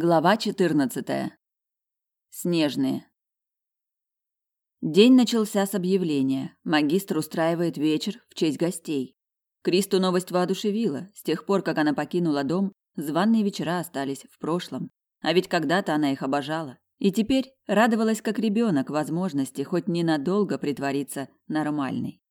Глава 14. Снежные. День начался с объявления. Магистр устраивает вечер в честь гостей. Кристу новость воодушевила. С тех пор, как она покинула дом, званные вечера остались в прошлом. А ведь когда-то она их обожала. И теперь радовалась как ребенок возможности хоть ненадолго притвориться нормальной.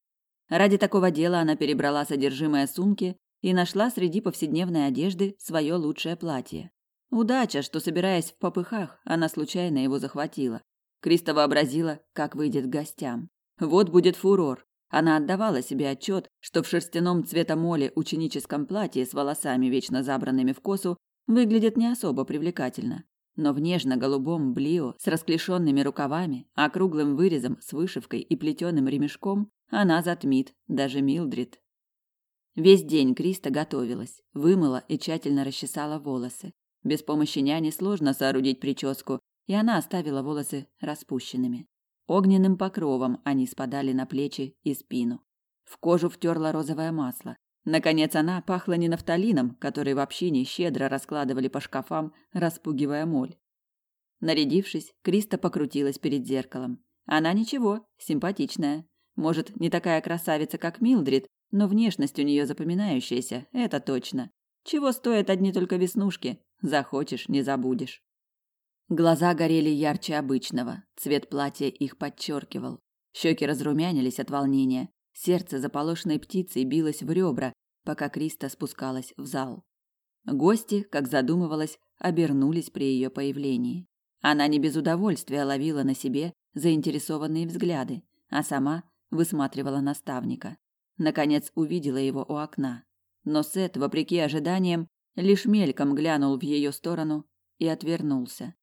Ради такого дела она перебрала содержимое сумки и нашла среди повседневной одежды свое лучшее платье. Удача, что, собираясь в попыхах, она случайно его захватила. Криста вообразила, как выйдет к гостям. Вот будет фурор. Она отдавала себе отчет, что в шерстяном цветомоле ученическом платье с волосами, вечно забранными в косу, выглядит не особо привлекательно. Но в нежно-голубом блио с расклешенными рукавами, округлым вырезом с вышивкой и плетеным ремешком она затмит даже Милдрид. Весь день Криста готовилась, вымыла и тщательно расчесала волосы. Без помощи няни сложно соорудить прическу, и она оставила волосы распущенными. Огненным покровом они спадали на плечи и спину. В кожу втерла розовое масло. Наконец она пахла не нафталином, который в общине щедро раскладывали по шкафам, распугивая моль. Нарядившись, Криста покрутилась перед зеркалом. Она ничего, симпатичная. Может, не такая красавица, как Милдрид, но внешность у нее запоминающаяся, это точно. Чего стоят одни только веснушки? Захочешь, не забудешь. Глаза горели ярче обычного, цвет платья их подчеркивал. Щеки разрумянились от волнения, сердце заполошенной птицей билось в ребра, пока Криста спускалась в зал. Гости, как задумывалось, обернулись при ее появлении. Она не без удовольствия ловила на себе заинтересованные взгляды, а сама высматривала наставника. Наконец увидела его у окна. Но Сет, вопреки ожиданиям, лишь мельком глянул в ее сторону и отвернулся.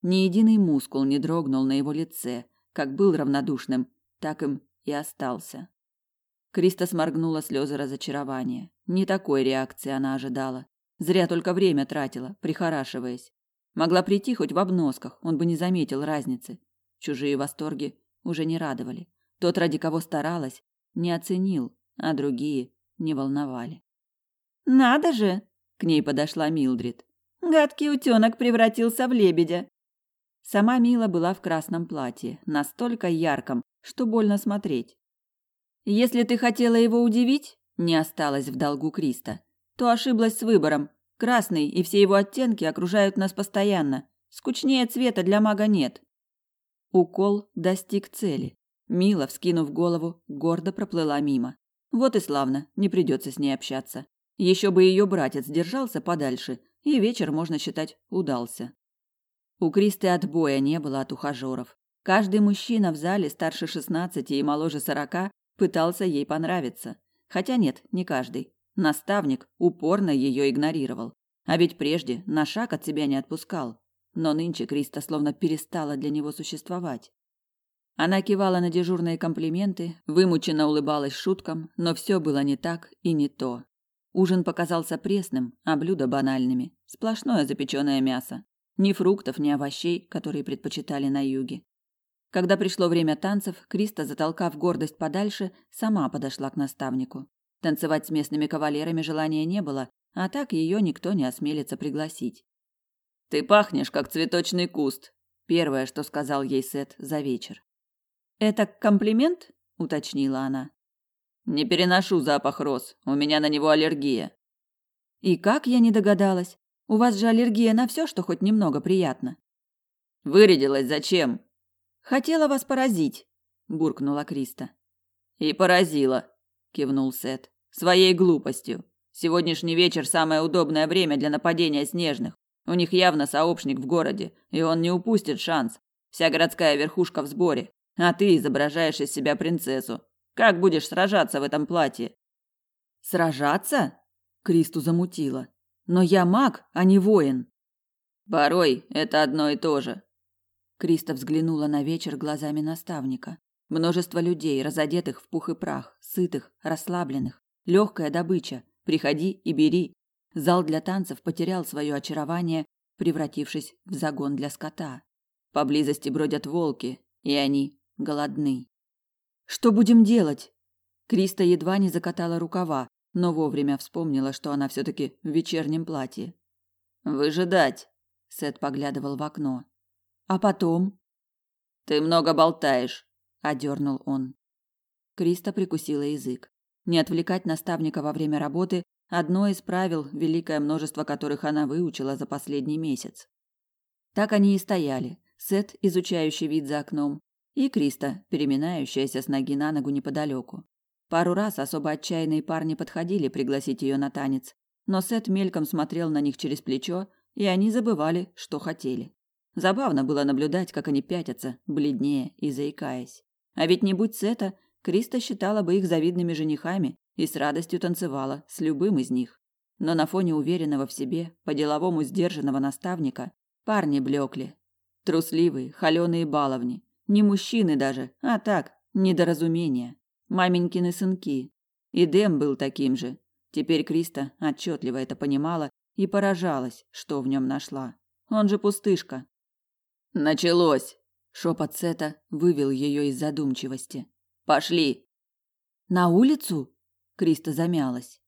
Ни единый мускул не дрогнул на его лице, как был равнодушным, так им и остался. Криста сморгнула слезы разочарования. Не такой реакции она ожидала. Зря только время тратила, прихорашиваясь. Могла прийти хоть в обносках, он бы не заметил разницы. Чужие восторги уже не радовали. Тот, ради кого старалась, не оценил, а другие не волновали. «Надо же!» К ней подошла Милдрид. Гадкий утенок превратился в лебедя. Сама Мила была в красном платье, настолько ярком, что больно смотреть. Если ты хотела его удивить, не осталось в долгу Криста, то ошиблась с выбором. Красный и все его оттенки окружают нас постоянно. Скучнее цвета для мага нет. Укол достиг цели. Мила, вскинув голову, гордо проплыла мимо. Вот и славно, не придется с ней общаться. Еще бы ее братец держался подальше, и вечер, можно считать, удался. У Кристы отбоя не было от ухажеров. Каждый мужчина в зале старше шестнадцати и моложе сорока пытался ей понравиться. Хотя нет, не каждый. Наставник упорно ее игнорировал. А ведь прежде на шаг от себя не отпускал. Но нынче Криста словно перестала для него существовать. Она кивала на дежурные комплименты, вымученно улыбалась шуткам, но все было не так и не то. Ужин показался пресным, а блюда банальными. Сплошное запеченное мясо. Ни фруктов, ни овощей, которые предпочитали на юге. Когда пришло время танцев, Криста, затолкав гордость подальше, сама подошла к наставнику. Танцевать с местными кавалерами желания не было, а так ее никто не осмелится пригласить. «Ты пахнешь, как цветочный куст», – первое, что сказал ей Сет за вечер. «Это комплимент?» – уточнила она. Не переношу запах роз. У меня на него аллергия. И как я не догадалась? У вас же аллергия на все, что хоть немного приятно. Вырядилась зачем? Хотела вас поразить, буркнула Криста. И поразила, кивнул Сет. Своей глупостью. Сегодняшний вечер самое удобное время для нападения снежных. У них явно сообщник в городе, и он не упустит шанс. Вся городская верхушка в сборе, а ты изображаешь из себя принцессу. Как будешь сражаться в этом платье? Сражаться? Кристу замутило. Но я маг, а не воин. Порой это одно и то же. Криста взглянула на вечер глазами наставника. Множество людей, разодетых в пух и прах, сытых, расслабленных. Легкая добыча. Приходи и бери. Зал для танцев потерял свое очарование, превратившись в загон для скота. Поблизости бродят волки, и они голодны. Что будем делать? Криста едва не закатала рукава, но вовремя вспомнила, что она все таки в вечернем платье. Выжидать. Сет поглядывал в окно. А потом? Ты много болтаешь, одернул он. Криста прикусила язык. Не отвлекать наставника во время работы одно из правил, великое множество которых она выучила за последний месяц. Так они и стояли. Сет, изучающий вид за окном, и Криста, переминающаяся с ноги на ногу неподалеку. Пару раз особо отчаянные парни подходили пригласить ее на танец, но Сет мельком смотрел на них через плечо, и они забывали, что хотели. Забавно было наблюдать, как они пятятся, бледнее и заикаясь. А ведь не будь Сета, Криста считала бы их завидными женихами и с радостью танцевала с любым из них. Но на фоне уверенного в себе, по-деловому сдержанного наставника, парни блекли. Трусливые, холёные баловни. Не мужчины даже, а так, недоразумения. Маменькины сынки. И Дэм был таким же. Теперь Криста отчетливо это понимала и поражалась, что в нем нашла. Он же пустышка. Началось. Шепот Сета вывел ее из задумчивости. Пошли. На улицу? Криста замялась.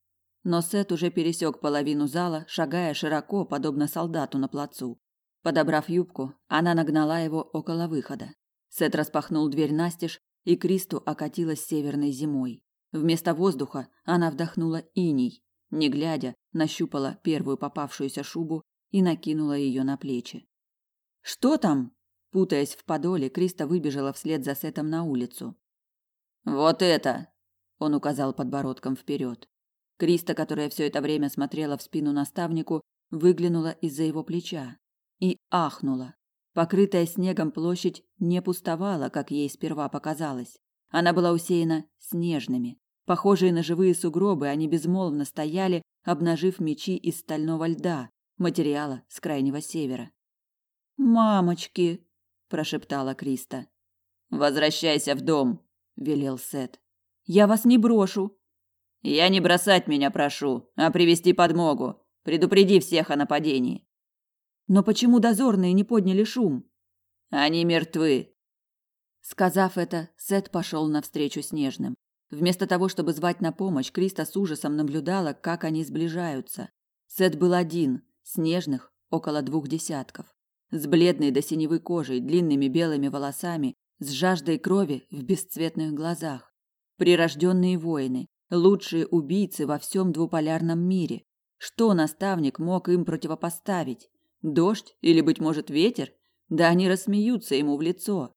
Но Сет уже пересек половину зала, шагая широко, подобно солдату на плацу. Подобрав юбку, она нагнала его около выхода. Сет распахнул дверь настежь, и Кристу окатилась северной зимой. Вместо воздуха она вдохнула иней, не глядя, нащупала первую попавшуюся шубу и накинула ее на плечи. Что там? Путаясь в подоле, Криста выбежала вслед за Сетом на улицу. Вот это, он указал подбородком вперед. Криста, которая все это время смотрела в спину наставнику, выглянула из-за его плеча и ахнула. Покрытая снегом площадь не пустовала, как ей сперва показалось. Она была усеяна снежными. Похожие на живые сугробы, они безмолвно стояли, обнажив мечи из стального льда, материала с крайнего севера. "Мамочки", прошептала Криста. "Возвращайся в дом", велел Сет. "Я вас не брошу". "Я не бросать меня прошу, а привести подмогу. Предупреди всех о нападении". "Но почему дозорные не подняли шум?" "Они мертвы". Сказав это, Сет пошел навстречу снежным. Вместо того, чтобы звать на помощь, Криста с ужасом наблюдала, как они сближаются. Сет был один, снежных около двух десятков с бледной до синевы кожей, длинными белыми волосами, с жаждой крови в бесцветных глазах. Прирожденные воины, лучшие убийцы во всем двуполярном мире. Что наставник мог им противопоставить? Дождь или, быть может, ветер? Да они рассмеются ему в лицо.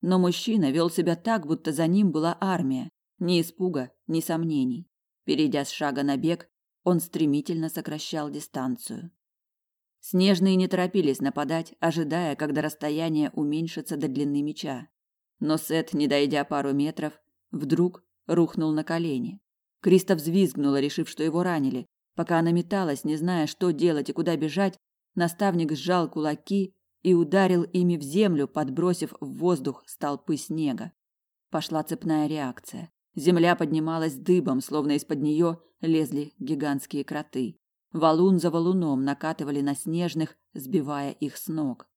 Но мужчина вел себя так, будто за ним была армия. Ни испуга, ни сомнений. Перейдя с шага на бег, он стремительно сокращал дистанцию. Снежные не торопились нападать, ожидая, когда расстояние уменьшится до длины меча. Но Сет, не дойдя пару метров, вдруг рухнул на колени. Криста взвизгнула, решив, что его ранили. Пока она металась, не зная, что делать и куда бежать, наставник сжал кулаки и ударил ими в землю, подбросив в воздух столпы снега. Пошла цепная реакция. Земля поднималась дыбом, словно из-под нее лезли гигантские кроты. Валун за валуном накатывали на снежных, сбивая их с ног.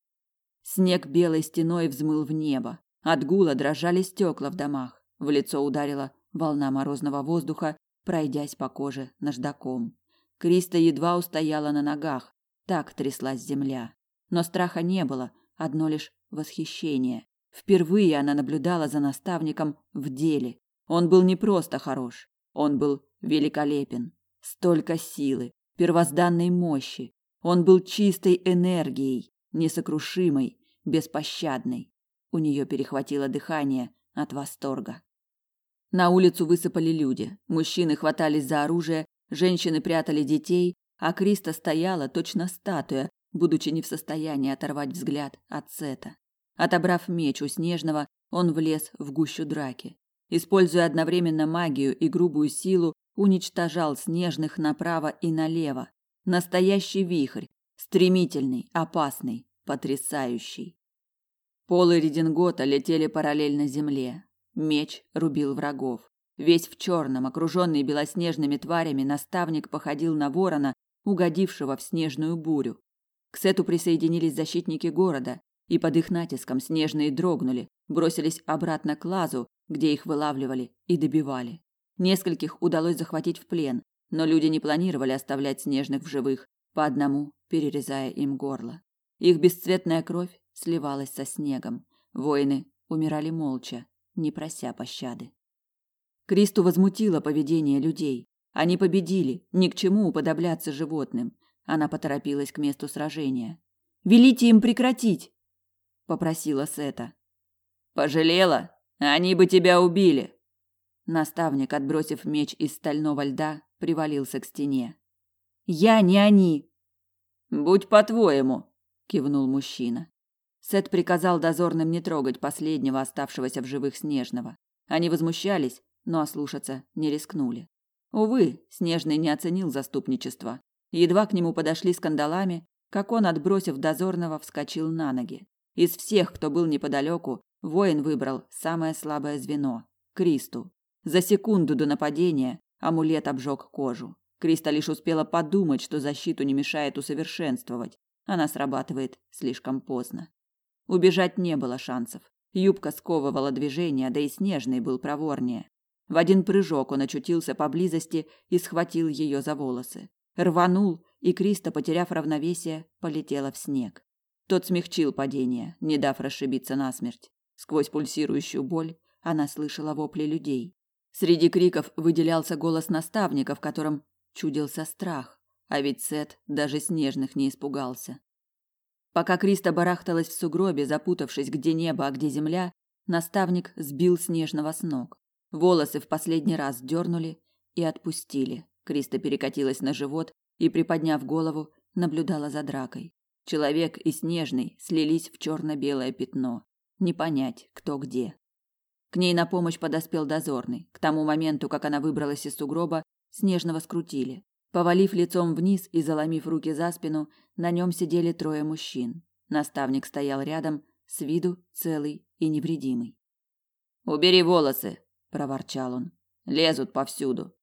Снег белой стеной взмыл в небо. От гула дрожали стекла в домах. В лицо ударила волна морозного воздуха, пройдясь по коже наждаком. Криста едва устояла на ногах, так тряслась земля. Но страха не было, одно лишь восхищение. Впервые она наблюдала за наставником в деле. Он был не просто хорош, он был великолепен. Столько силы, первозданной мощи. Он был чистой энергией, несокрушимой, беспощадной. У нее перехватило дыхание от восторга. На улицу высыпали люди. Мужчины хватались за оружие, женщины прятали детей, а Криста стояла точно статуя, будучи не в состоянии оторвать взгляд от Сета. Отобрав меч у Снежного, он влез в гущу драки. Используя одновременно магию и грубую силу, уничтожал снежных направо и налево. Настоящий вихрь, стремительный, опасный, потрясающий. Полы редингота летели параллельно земле. Меч рубил врагов. Весь в черном, окруженный белоснежными тварями, наставник походил на ворона, угодившего в снежную бурю. К Сету присоединились защитники города, и под их натиском снежные дрогнули, бросились обратно к лазу, где их вылавливали и добивали. Нескольких удалось захватить в плен, но люди не планировали оставлять снежных в живых. по одному перерезая им горло. Их бесцветная кровь сливалась со снегом. Воины умирали молча, не прося пощады. Кристу возмутило поведение людей. Они победили, ни к чему уподобляться животным. Она поторопилась к месту сражения. «Велите им прекратить!» – попросила Сета. «Пожалела? Они бы тебя убили!» Наставник, отбросив меч из стального льда, привалился к стене. «Я не они!» «Будь по-твоему!» – кивнул мужчина. Сет приказал дозорным не трогать последнего оставшегося в живых Снежного. Они возмущались, но ослушаться не рискнули. Увы, Снежный не оценил заступничество. Едва к нему подошли с кандалами, как он, отбросив дозорного, вскочил на ноги. Из всех, кто был неподалеку, воин выбрал самое слабое звено – Кристу. За секунду до нападения амулет обжег кожу. Криста лишь успела подумать, что защиту не мешает усовершенствовать. Она срабатывает слишком поздно. Убежать не было шансов. Юбка сковывала движение, да и Снежный был проворнее. В один прыжок он очутился поблизости и схватил ее за волосы. Рванул, и Криста, потеряв равновесие, полетела в снег. Тот смягчил падение, не дав расшибиться насмерть. Сквозь пульсирующую боль она слышала вопли людей. Среди криков выделялся голос наставника, в котором чудился страх, а ведь Сет даже снежных не испугался. Пока Криста барахталась в сугробе, запутавшись, где небо, а где земля, наставник сбил снежного с ног. Волосы в последний раз дернули и отпустили. Криста перекатилась на живот и, приподняв голову, наблюдала за дракой. Человек и снежный слились в черно-белое пятно. Не понять, кто где. К ней на помощь подоспел дозорный. К тому моменту, как она выбралась из сугроба, снежного скрутили. Повалив лицом вниз и заломив руки за спину, на нем сидели трое мужчин. Наставник стоял рядом, с виду целый и невредимый. «Убери волосы!» – проворчал он. «Лезут повсюду!»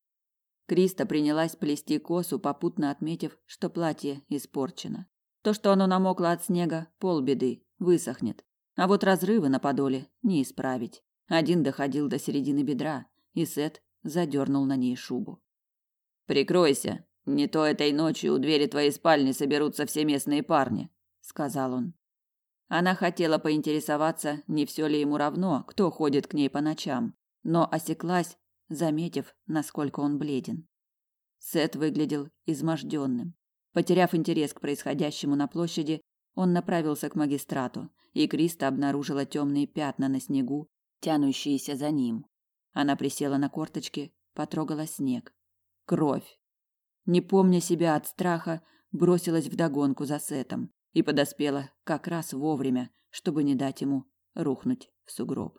Криста принялась плести косу, попутно отметив, что платье испорчено. То, что оно намокло от снега, полбеды, высохнет. А вот разрывы на подоле не исправить. Один доходил до середины бедра, и Сет задернул на ней шубу. Прикройся, не то этой ночью у двери твоей спальни соберутся все местные парни, сказал он. Она хотела поинтересоваться, не все ли ему равно, кто ходит к ней по ночам, но осеклась, заметив, насколько он бледен. Сет выглядел изможденным. Потеряв интерес к происходящему на площади, он направился к магистрату, и Криста обнаружила темные пятна на снегу, тянущиеся за ним. Она присела на корточки, потрогала снег. Кровь. Не помня себя от страха, бросилась в догонку за Сетом и подоспела как раз вовремя, чтобы не дать ему рухнуть в сугроб.